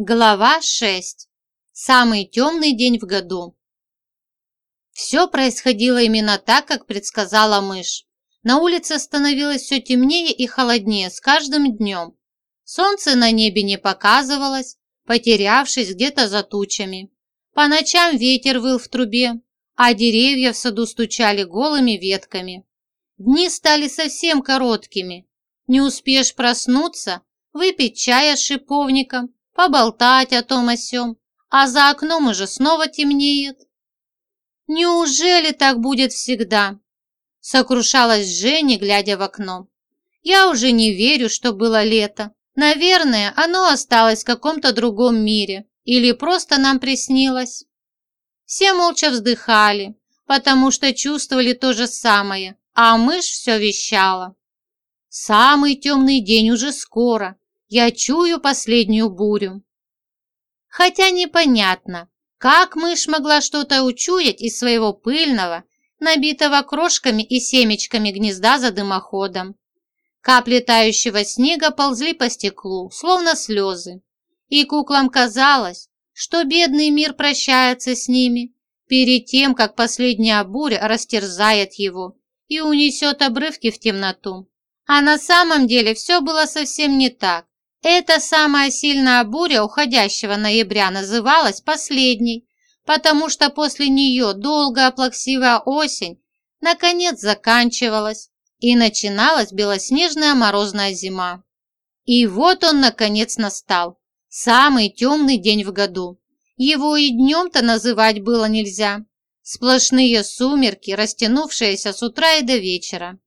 Глава 6. Самый темный день в году. Все происходило именно так, как предсказала мышь. На улице становилось все темнее и холоднее с каждым днем. Солнце на небе не показывалось, потерявшись где-то за тучами. По ночам ветер выл в трубе, а деревья в саду стучали голыми ветками. Дни стали совсем короткими. Не успеешь проснуться, выпить чая с шиповником – поболтать о том о сём, а за окном уже снова темнеет. Неужели так будет всегда? Сокрушалась Женя, глядя в окно. Я уже не верю, что было лето. Наверное, оно осталось в каком-то другом мире или просто нам приснилось. Все молча вздыхали, потому что чувствовали то же самое, а мышь все вещала. Самый темный день уже скоро, я чую последнюю бурю. Хотя непонятно, как мышь могла что-то учуять из своего пыльного, набитого крошками и семечками гнезда за дымоходом. Капли тающего снега ползли по стеклу, словно слезы. И куклам казалось, что бедный мир прощается с ними перед тем, как последняя буря растерзает его и унесет обрывки в темноту. А на самом деле все было совсем не так. Эта самая сильная буря уходящего ноября называлась последней, потому что после нее долгая плаксивая осень наконец заканчивалась и начиналась белоснежная морозная зима. И вот он наконец настал, самый темный день в году. Его и днем-то называть было нельзя. Сплошные сумерки, растянувшиеся с утра и до вечера.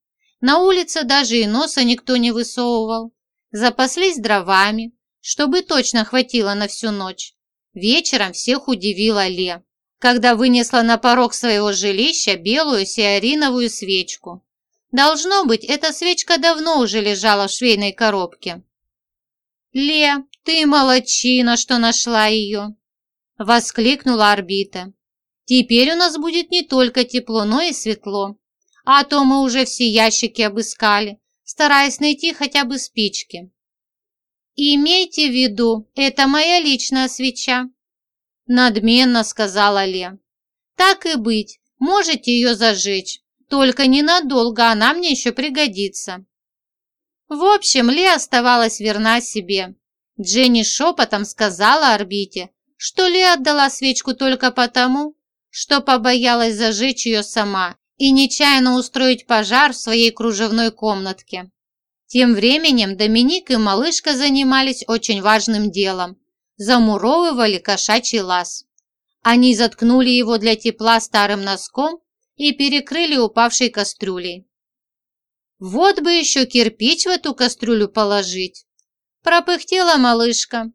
На улице даже и носа никто не высовывал. Запаслись дровами, чтобы точно хватило на всю ночь. Вечером всех удивила Ле, когда вынесла на порог своего жилища белую сиариновую свечку. Должно быть, эта свечка давно уже лежала в швейной коробке. «Ле, ты молодчина, что нашла ее!» – воскликнула орбита. «Теперь у нас будет не только тепло, но и светло. А то мы уже все ящики обыскали, стараясь найти хотя бы спички. «Имейте в виду, это моя личная свеча», – надменно сказала Ле. «Так и быть, можете ее зажечь, только ненадолго она мне еще пригодится». В общем, Ле оставалась верна себе. Дженни шепотом сказала орбите, что Ле отдала свечку только потому, что побоялась зажечь ее сама и нечаянно устроить пожар в своей кружевной комнатке. Тем временем Доминик и малышка занимались очень важным делом – замуровывали кошачий лаз. Они заткнули его для тепла старым носком и перекрыли упавшей кастрюлей. «Вот бы еще кирпич в эту кастрюлю положить!» – пропыхтела малышка.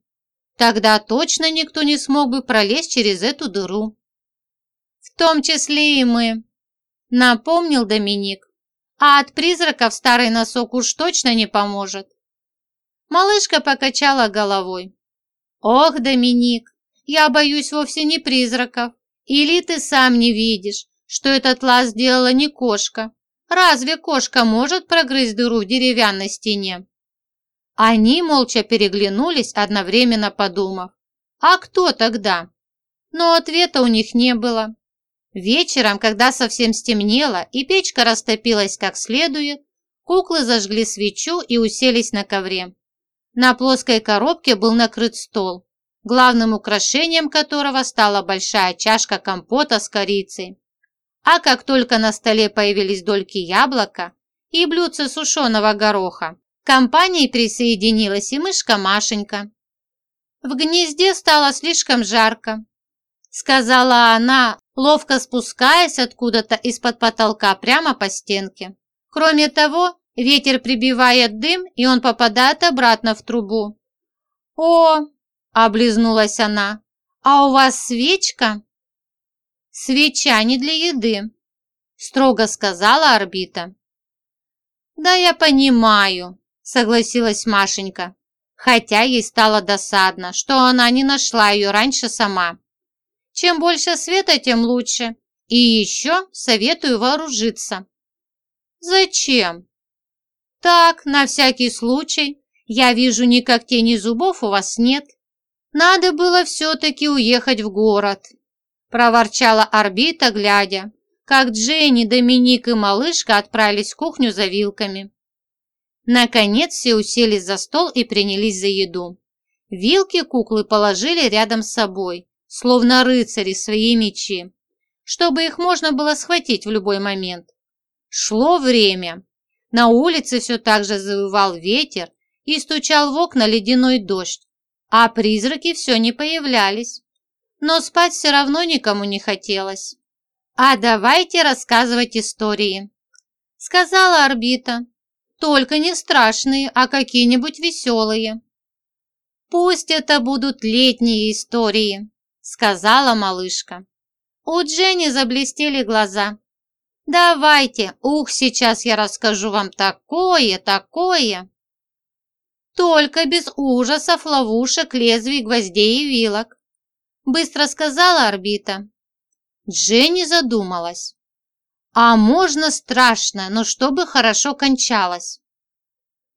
«Тогда точно никто не смог бы пролезть через эту дыру». «В том числе и мы», Напомнил Доминик. А от призраков старый носок уж точно не поможет. Малышка покачала головой. Ох, Доминик, я боюсь вовсе не призраков. Или ты сам не видишь, что этот лаз сделала не кошка? Разве кошка может прогрызть дыру в деревянной стене? Они молча переглянулись, одновременно подумав. А кто тогда? Но ответа у них не было. Вечером, когда совсем стемнело и печка растопилась как следует, куклы зажгли свечу и уселись на ковре. На плоской коробке был накрыт стол, главным украшением которого стала большая чашка компота с корицей. А как только на столе появились дольки яблока и блюдце сушеного гороха, к компании присоединилась и мышка Машенька. В гнезде стало слишком жарко, сказала она, ловко спускаясь откуда-то из-под потолка прямо по стенке. Кроме того, ветер прибивает дым, и он попадает обратно в трубу. «О!» – облизнулась она. «А у вас свечка?» «Свеча не для еды», – строго сказала орбита. «Да я понимаю», – согласилась Машенька, хотя ей стало досадно, что она не нашла ее раньше сама. Чем больше света, тем лучше. И еще советую вооружиться. Зачем? Так, на всякий случай. Я вижу, ни когтей, ни зубов у вас нет. Надо было все-таки уехать в город, проворчала орбита, глядя, как Дженни, Доминик и малышка отправились в кухню за вилками. Наконец все уселись за стол и принялись за еду. Вилки куклы положили рядом с собой, словно рыцари свои мечи, чтобы их можно было схватить в любой момент. Шло время. На улице все так же завывал ветер и стучал в окна ледяной дождь, а призраки все не появлялись. Но спать все равно никому не хотелось. «А давайте рассказывать истории», — сказала орбита. «Только не страшные, а какие-нибудь веселые». «Пусть это будут летние истории», — сказала малышка. У Дженни заблестели глаза. «Давайте, ух, сейчас я расскажу вам такое, такое!» «Только без ужасов, ловушек, лезвий, гвоздей и вилок», — быстро сказала орбита. Дженни задумалась. «А можно страшно, но чтобы хорошо кончалось?»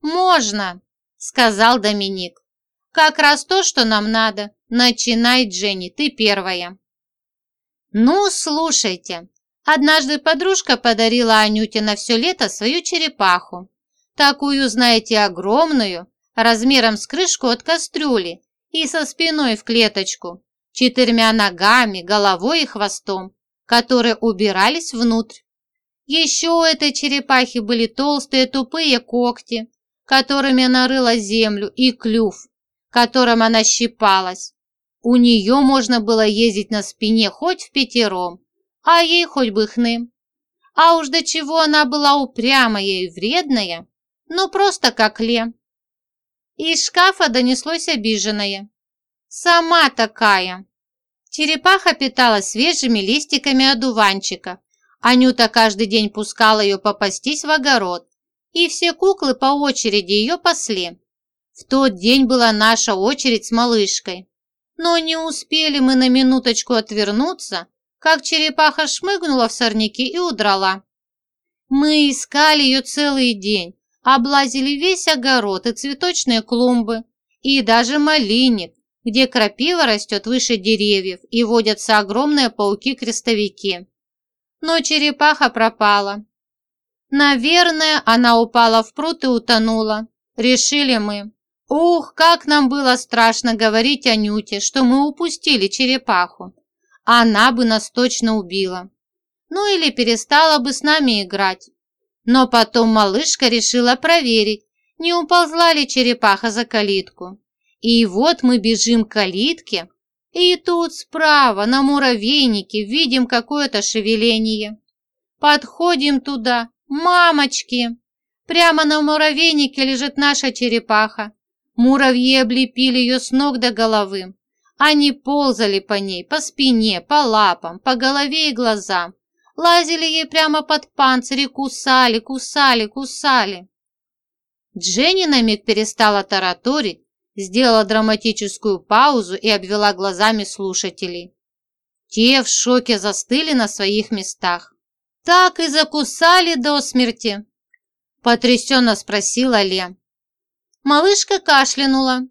«Можно», — сказал Доминик. «Как раз то, что нам надо. Начинай, Дженни, ты первая». «Ну, слушайте. Однажды подружка подарила Анюте на все лето свою черепаху. Такую, знаете, огромную, размером с крышку от кастрюли и со спиной в клеточку четырьмя ногами, головой и хвостом, которые убирались внутрь. Еще у этой черепахи были толстые тупые когти, которыми она рыла землю, и клюв, которым она щипалась. У нее можно было ездить на спине хоть в пятером, а ей хоть бы хны. А уж до чего она была упрямая и вредная, ну просто как ле. Из шкафа донеслось обиженное. «Сама такая!» Черепаха питалась свежими листиками одуванчика. Анюта каждый день пускала ее попастись в огород, и все куклы по очереди ее пасли. В тот день была наша очередь с малышкой. Но не успели мы на минуточку отвернуться, как черепаха шмыгнула в сорняки и удрала. Мы искали ее целый день, облазили весь огород и цветочные клумбы, и даже малинник, где крапива растет выше деревьев и водятся огромные пауки-крестовики. Но черепаха пропала. Наверное, она упала в пруд и утонула. Решили мы. Ух, как нам было страшно говорить Анюте, что мы упустили черепаху. Она бы нас точно убила. Ну или перестала бы с нами играть. Но потом малышка решила проверить, не уползла ли черепаха за калитку. И вот мы бежим к калитке, и тут справа на муравейнике видим какое-то шевеление. Подходим туда, мамочки! Прямо на муравейнике лежит наша черепаха. Муравьи облепили ее с ног до головы. Они ползали по ней, по спине, по лапам, по голове и глазам. Лазили ей прямо под панцирь и кусали, кусали, кусали. Дженни на миг перестала тараторить сделала драматическую паузу и обвела глазами слушателей. Те в шоке застыли на своих местах. «Так и закусали до смерти?» Потрясенно спросила Ле. Малышка кашлянула.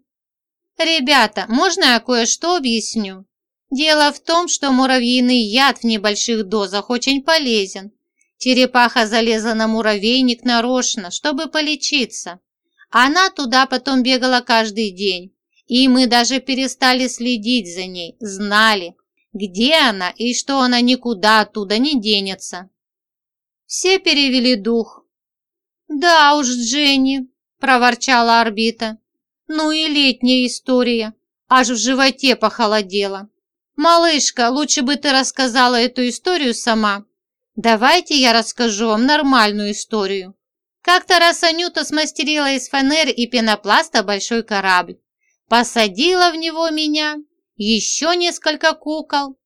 «Ребята, можно я кое-что объясню? Дело в том, что муравьиный яд в небольших дозах очень полезен. Черепаха залезла на муравейник нарочно, чтобы полечиться. Она туда потом бегала каждый день, и мы даже перестали следить за ней, знали, где она и что она никуда оттуда не денется. Все перевели дух. «Да уж, Дженни», – проворчала орбита. «Ну и летняя история, аж в животе похолодело. Малышка, лучше бы ты рассказала эту историю сама. Давайте я расскажу вам нормальную историю. Как-то раз Анюта смастерила из фанеры и пенопласта большой корабль. Посадила в него меня, еще несколько кукол.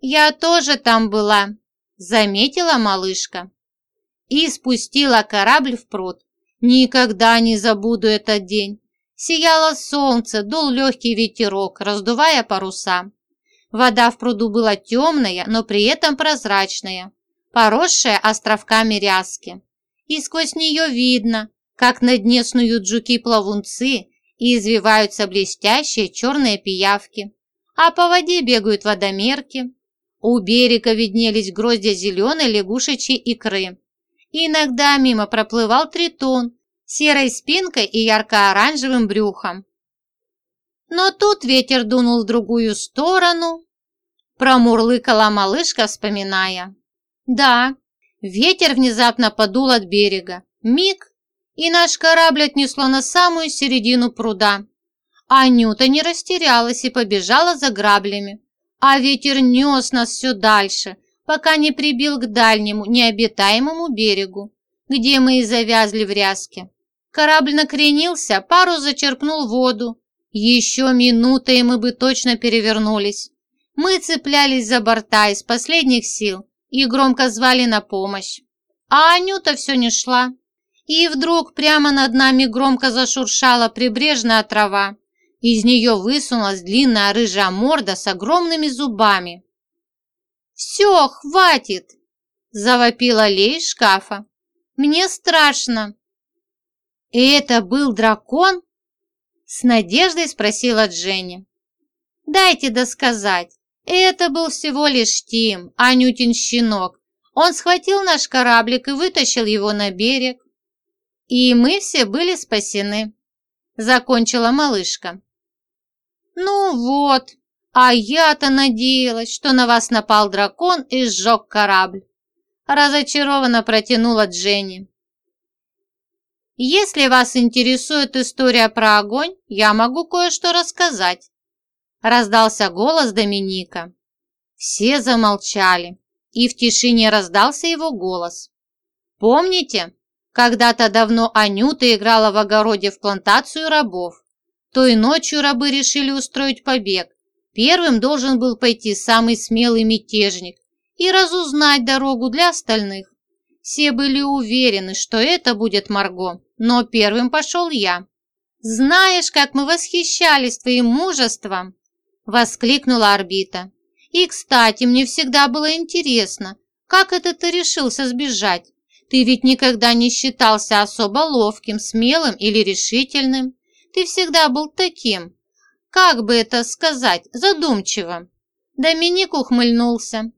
«Я тоже там была», — заметила малышка. И спустила корабль в пруд. Никогда не забуду этот день. Сияло солнце, дул легкий ветерок, раздувая паруса. Вода в пруду была темная, но при этом прозрачная, поросшая островками ряски и сквозь нее видно, как на дне снуют жуки-плавунцы и извиваются блестящие черные пиявки, а по воде бегают водомерки. У берега виднелись гроздья зеленой лягушечьей икры. Иногда мимо проплывал тритон серой спинкой и ярко-оранжевым брюхом. Но тут ветер дунул в другую сторону, промурлыкала малышка, вспоминая. Да, ветер внезапно подул от берега. Миг, и наш корабль отнесло на самую середину пруда. Анюта не растерялась и побежала за граблями, а ветер нес нас все дальше, пока не прибил к дальнему, необитаемому берегу, где мы и завязли в ряске. Корабль накренился, пару зачерпнул воду. Еще минута, и мы бы точно перевернулись. Мы цеплялись за борта из последних сил и громко звали на помощь. А Анюта все не шла. И вдруг прямо над нами громко зашуршала прибрежная трава. Из нее высунулась длинная рыжая морда с огромными зубами. «Все, хватит!» – завопила Лей из шкафа. «Мне страшно!» «И это был дракон?» С надеждой спросила Дженни. «Дайте досказать. Это был всего лишь Тим, Анютин щенок. Он схватил наш кораблик и вытащил его на берег. И мы все были спасены», — закончила малышка. «Ну вот, а я-то надеялась, что на вас напал дракон и сжег корабль», — разочарованно протянула Дженни. Если вас интересует история про огонь, я могу кое-что рассказать. Раздался голос Доминика. Все замолчали, и в тишине раздался его голос. Помните, когда-то давно Анюта играла в огороде в плантацию рабов. Той ночью рабы решили устроить побег. Первым должен был пойти самый смелый мятежник и разузнать дорогу для остальных. Все были уверены, что это будет Марго но первым пошел я. «Знаешь, как мы восхищались твоим мужеством!» – воскликнула орбита. «И, кстати, мне всегда было интересно, как это ты решился сбежать? Ты ведь никогда не считался особо ловким, смелым или решительным. Ты всегда был таким, как бы это сказать, задумчивым». Доминик ухмыльнулся.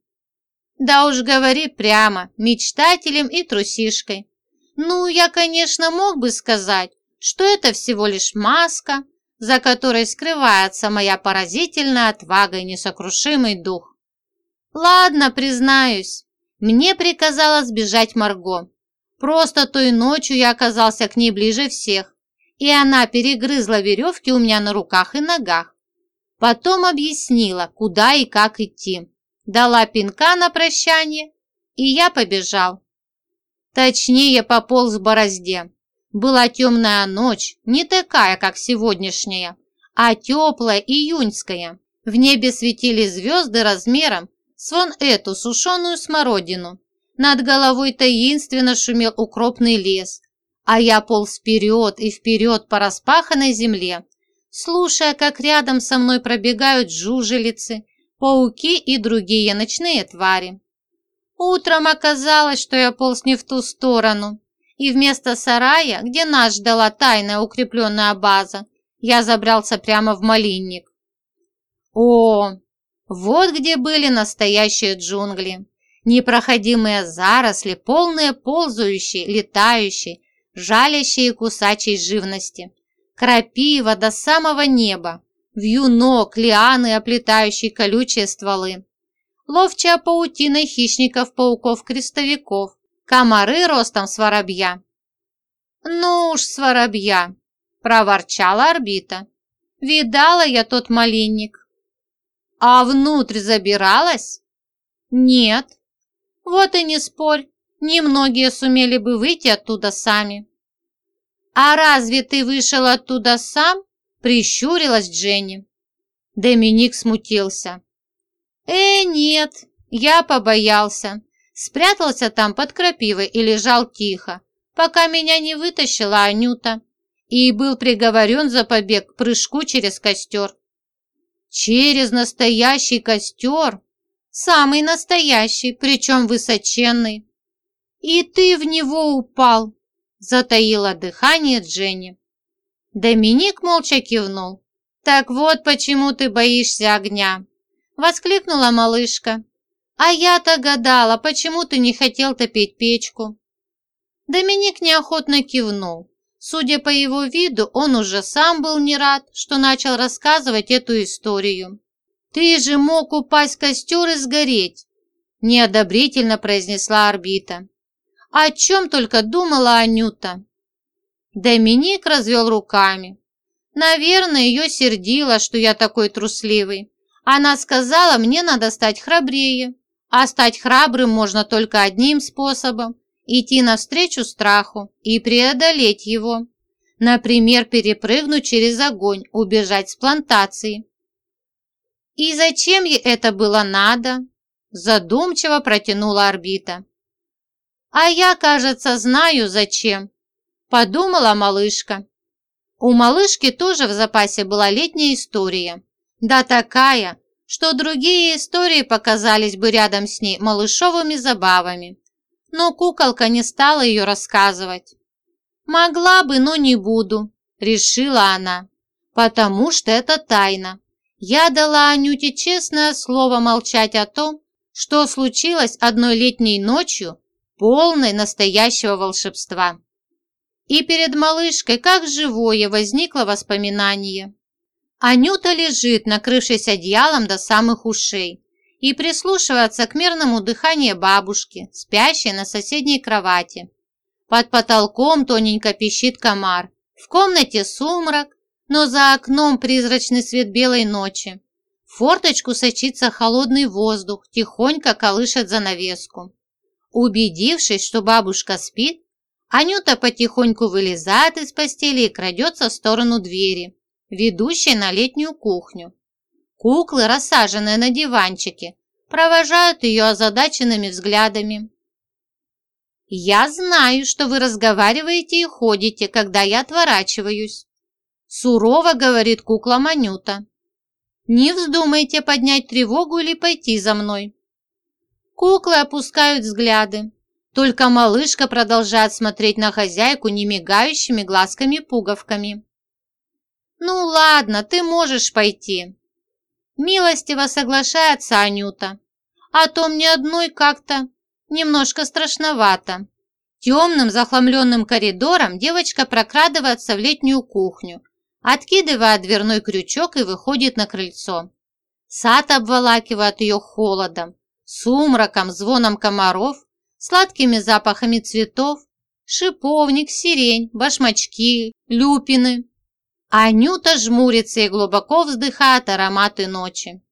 «Да уж говори прямо, мечтателем и трусишкой. Ну, я, конечно, мог бы сказать, что это всего лишь маска, за которой скрывается моя поразительная отвага и несокрушимый дух. Ладно, признаюсь, мне приказала сбежать Марго. Просто той ночью я оказался к ней ближе всех, и она перегрызла веревки у меня на руках и ногах. Потом объяснила, куда и как идти. Дала пинка на прощание, и я побежал. Точнее, пополз в борозде. Была темная ночь, не такая, как сегодняшняя, а теплая июньская. В небе светили звезды размером с вон эту сушеную смородину. Над головой таинственно шумел укропный лес, а я полз вперед и вперед по распаханной земле, слушая, как рядом со мной пробегают жужелицы, пауки и другие ночные твари. Утром оказалось, что я полз не в ту сторону, и вместо сарая, где нас ждала тайная укрепленная база, я забрался прямо в малинник. О, вот где были настоящие джунгли. Непроходимые заросли, полные ползающей, летающей, жалящей и кусачей живности. Крапива до самого неба, вьюнок, лианы, оплетающие колючие стволы ловчая паутиной хищников-пауков-крестовиков, комары ростом с воробья. «Ну уж, с воробья!» – проворчала орбита. «Видала я тот малинник». «А внутрь забиралась?» «Нет». «Вот и не спорь, немногие сумели бы выйти оттуда сами». «А разве ты вышел оттуда сам?» – прищурилась Дженни. Доминик смутился. «Э, нет, я побоялся. Спрятался там под крапивой и лежал тихо, пока меня не вытащила Анюта, и был приговорен за побег к прыжку через костер». «Через настоящий костер?» «Самый настоящий, причем высоченный». «И ты в него упал», – затаила дыхание Дженни. Доминик молча кивнул. «Так вот почему ты боишься огня!» Воскликнула малышка. «А я-то гадала, почему ты не хотел топить печку?» Доминик неохотно кивнул. Судя по его виду, он уже сам был не рад, что начал рассказывать эту историю. «Ты же мог упасть в костер и сгореть!» неодобрительно произнесла орбита. О чем только думала Анюта. Доминик развел руками. Наверное, ее сердило, что я такой трусливый. Она сказала, мне надо стать храбрее. А стать храбрым можно только одним способом – идти навстречу страху и преодолеть его. Например, перепрыгнуть через огонь, убежать с плантации. И зачем ей это было надо? Задумчиво протянула орбита. А я, кажется, знаю зачем. Подумала малышка. У малышки тоже в запасе была летняя история. Да такая, что другие истории показались бы рядом с ней малышовыми забавами. Но куколка не стала ее рассказывать. «Могла бы, но не буду», – решила она, – «потому что это тайна. Я дала Анюте честное слово молчать о том, что случилось одной летней ночью, полной настоящего волшебства. И перед малышкой, как живое, возникло воспоминание. Анюта лежит, накрывшись одеялом до самых ушей, и прислушивается к мирному дыханию бабушки, спящей на соседней кровати. Под потолком тоненько пищит комар. В комнате сумрак, но за окном призрачный свет белой ночи. В форточку сочится холодный воздух, тихонько колышет занавеску. Убедившись, что бабушка спит, Анюта потихоньку вылезает из постели и крадется в сторону двери, ведущей на летнюю кухню. Куклы, рассаженные на диванчике, провожают ее озадаченными взглядами. «Я знаю, что вы разговариваете и ходите, когда я отворачиваюсь», сурово говорит кукла Манюта. Не вздумайте поднять тревогу или пойти за мной. Куклы опускают взгляды. Только малышка продолжает смотреть на хозяйку немигающими глазками-пуговками. «Ну ладно, ты можешь пойти». Милостиво соглашается Анюта. А то мне одной как-то немножко страшновато. Темным захламленным коридором девочка прокрадывается в летнюю кухню, откидывает дверной крючок и выходит на крыльцо. Сад обволакивает ее холодом, сумраком, звоном комаров, сладкими запахами цветов, шиповник, сирень, башмачки, люпины. Анюта жмурится и глубоко вздыхает ароматы ночи.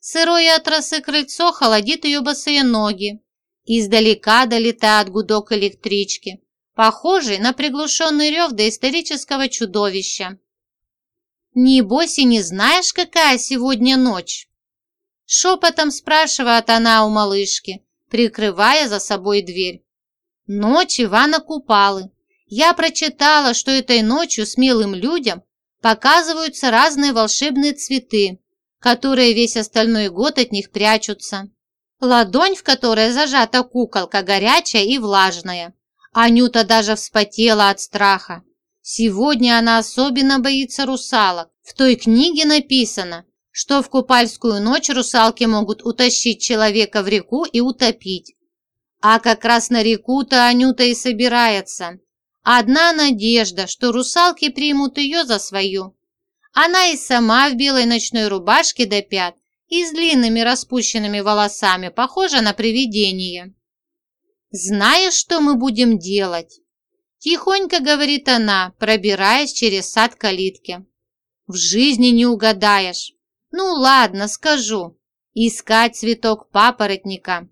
Сырое от росы крыльцо холодит ее босые ноги. Издалека долетает гудок электрички, похожий на приглушенный рев доисторического чудовища. «Небось и не знаешь, какая сегодня ночь?» Шепотом спрашивает она у малышки, прикрывая за собой дверь. Ночь Ивана Купалы. Я прочитала, что этой ночью смелым людям показываются разные волшебные цветы, которые весь остальной год от них прячутся. Ладонь, в которой зажата куколка, горячая и влажная. Анюта даже вспотела от страха. Сегодня она особенно боится русалок. В той книге написано, что в купальскую ночь русалки могут утащить человека в реку и утопить. А как раз на реку-то Анюта и собирается. Одна надежда, что русалки примут ее за свою. Она и сама в белой ночной рубашке до пят и с длинными распущенными волосами похожа на привидение. «Знаешь, что мы будем делать?» Тихонько говорит она, пробираясь через сад калитки. В жизни не угадаешь. Ну ладно, скажу. Искать цветок папоротника.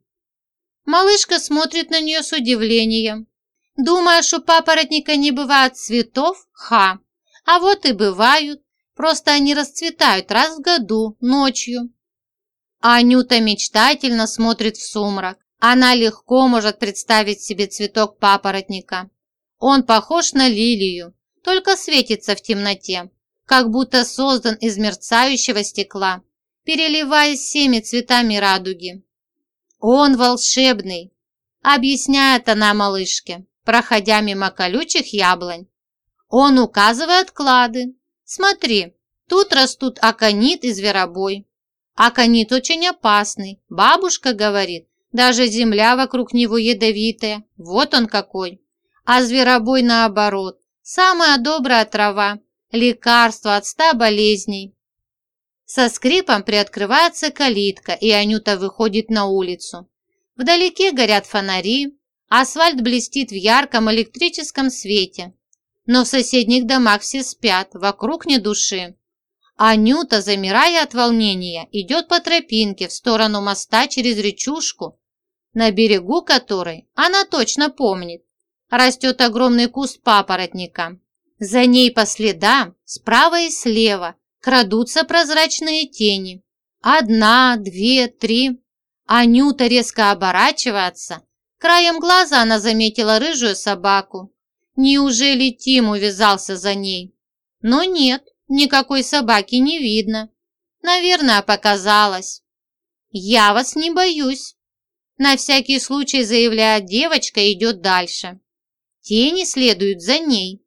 Малышка смотрит на нее с удивлением. Думаешь, у папоротника не бывает цветов? Ха! А вот и бывают. Просто они расцветают раз в году, ночью. Анюта мечтательно смотрит в сумрак. Она легко может представить себе цветок папоротника. Он похож на лилию, только светится в темноте, как будто создан из мерцающего стекла, переливаясь всеми цветами радуги. Он волшебный, объясняет она малышке, проходя мимо колючих яблонь. Он указывает клады. Смотри, тут растут аконит и зверобой. Аконит очень опасный. Бабушка говорит, даже земля вокруг него ядовитая. Вот он какой. А зверобой наоборот. Самая добрая трава. Лекарство от ста болезней. Со скрипом приоткрывается калитка, и Анюта выходит на улицу. Вдалеке горят фонари, асфальт блестит в ярком электрическом свете. Но в соседних домах все спят, вокруг ни души. Анюта, замирая от волнения, идет по тропинке в сторону моста через речушку, на берегу которой, она точно помнит, растет огромный куст папоротника. За ней по следам, справа и слева, крадутся прозрачные тени. Одна, две, три. Анюта резко оборачивается. Краем глаза она заметила рыжую собаку. Неужели Тим увязался за ней? Но нет, никакой собаки не видно. Наверное, показалось. «Я вас не боюсь», – на всякий случай заявляет девочка идет дальше. Тени следуют за ней.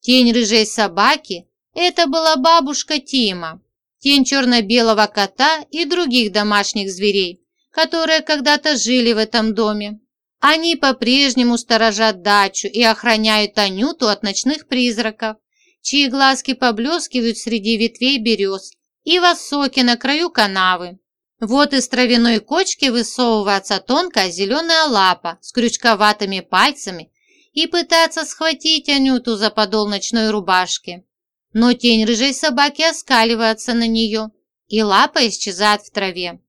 Тень рыжей собаки это была бабушка Тима, тень черно-белого кота и других домашних зверей, которые когда-то жили в этом доме. Они по-прежнему сторожат дачу и охраняют Анюту от ночных призраков, чьи глазки поблескивают среди ветвей берез и в осоке на краю канавы. Вот из травяной кочки высовывается тонкая зеленая лапа с крючковатыми пальцами и пытается схватить Анюту за подол ночной рубашки но тень рыжей собаки оскаливается на нее, и лапа исчезает в траве.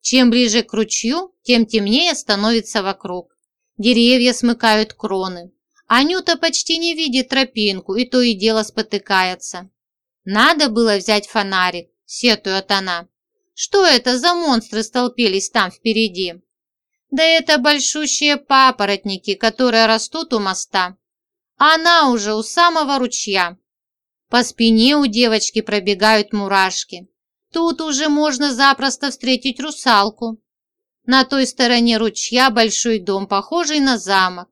Чем ближе к ручью, тем темнее становится вокруг. Деревья смыкают кроны. Анюта почти не видит тропинку и то и дело спотыкается. «Надо было взять фонарик», – сетует она. «Что это за монстры столпились там впереди?» «Да это большущие папоротники, которые растут у моста. Она уже у самого ручья. По спине у девочки пробегают мурашки. Тут уже можно запросто встретить русалку. На той стороне ручья большой дом, похожий на замок.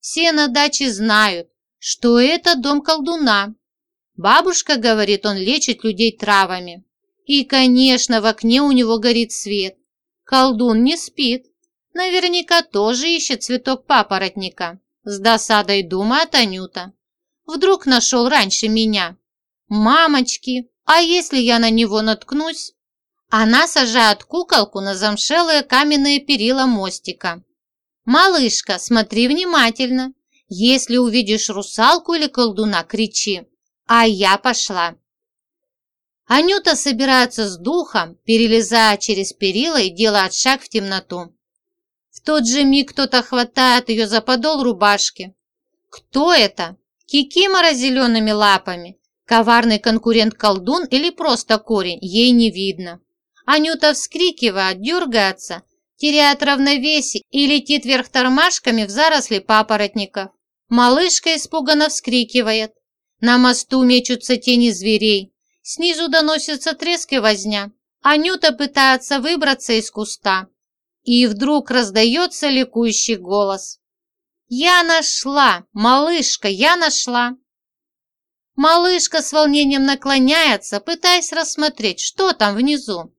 Все на даче знают, что это дом колдуна. Бабушка говорит, он лечит людей травами. И, конечно, в окне у него горит свет. Колдун не спит. Наверняка тоже ищет цветок папоротника. С досадой думает Анюта. Вдруг нашел раньше меня. Мамочки, а если я на него наткнусь? Она сажает куколку на замшелые каменные перила мостика. «Малышка, смотри внимательно. Если увидишь русалку или колдуна, кричи. А я пошла». Анюта собирается с духом, перелезая через перила и делает шаг в темноту. Тот же миг кто-то хватает ее за подол рубашки. Кто это? Кикимора зелеными лапами? Коварный конкурент-колдун или просто корень, ей не видно. Анюта вскрикивает, дергается, теряет равновесие и летит вверх тормашками в заросли папоротников. Малышка испуганно вскрикивает. На мосту мечутся тени зверей. Снизу доносится треск и возня. Анюта пытается выбраться из куста. И вдруг раздается ликующий голос. «Я нашла! Малышка, я нашла!» Малышка с волнением наклоняется, пытаясь рассмотреть, что там внизу.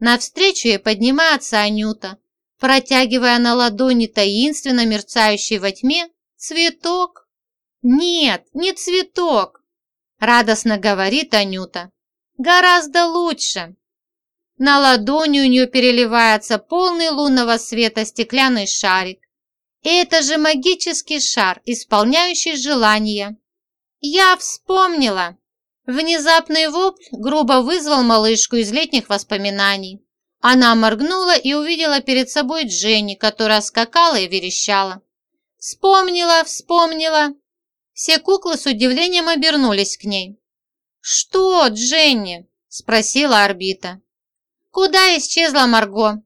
Навстречу ей поднимается Анюта, протягивая на ладони таинственно мерцающий во тьме цветок. «Нет, не цветок!» – радостно говорит Анюта. «Гораздо лучше!» На ладони у нее переливается полный лунного света стеклянный шарик. Это же магический шар, исполняющий желания. «Я вспомнила!» Внезапный вопль грубо вызвал малышку из летних воспоминаний. Она моргнула и увидела перед собой Дженни, которая скакала и верещала. «Вспомнила, вспомнила!» Все куклы с удивлением обернулись к ней. «Что, Дженни?» – спросила орбита. «Куда исчезла Марго?»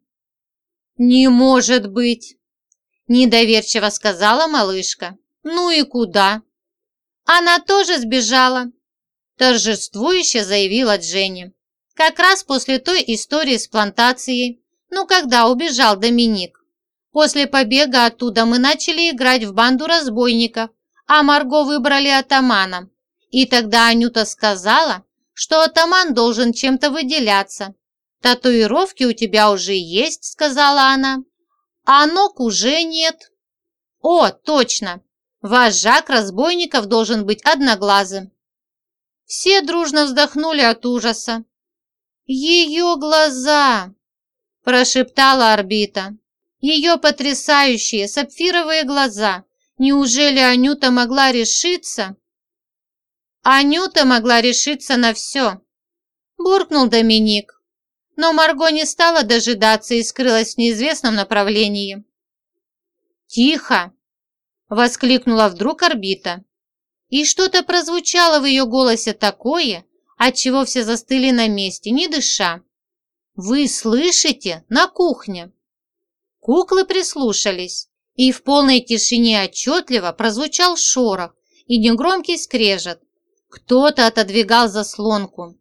«Не может быть!» – недоверчиво сказала малышка. «Ну и куда?» Она тоже сбежала, торжествующе заявила Дженни. Как раз после той истории с плантацией, ну когда убежал Доминик. После побега оттуда мы начали играть в банду разбойников, а Марго выбрали атамана. И тогда Анюта сказала, что атаман должен чем-то выделяться. «Татуировки у тебя уже есть», — сказала она, «а ног уже нет». «О, точно! Вожак разбойников должен быть одноглазым». Все дружно вздохнули от ужаса. «Ее глаза!» – прошептала орбита. «Ее потрясающие сапфировые глаза! Неужели Анюта могла решиться?» Анюта могла решиться на все, буркнул Доминик. Но Марго не стала дожидаться и скрылась в неизвестном направлении. «Тихо!» – воскликнула вдруг орбита. И что-то прозвучало в ее голосе такое, отчего все застыли на месте, не дыша. «Вы слышите? На кухне!» Куклы прислушались, и в полной тишине отчетливо прозвучал шорох и негромкий скрежет, кто-то отодвигал заслонку.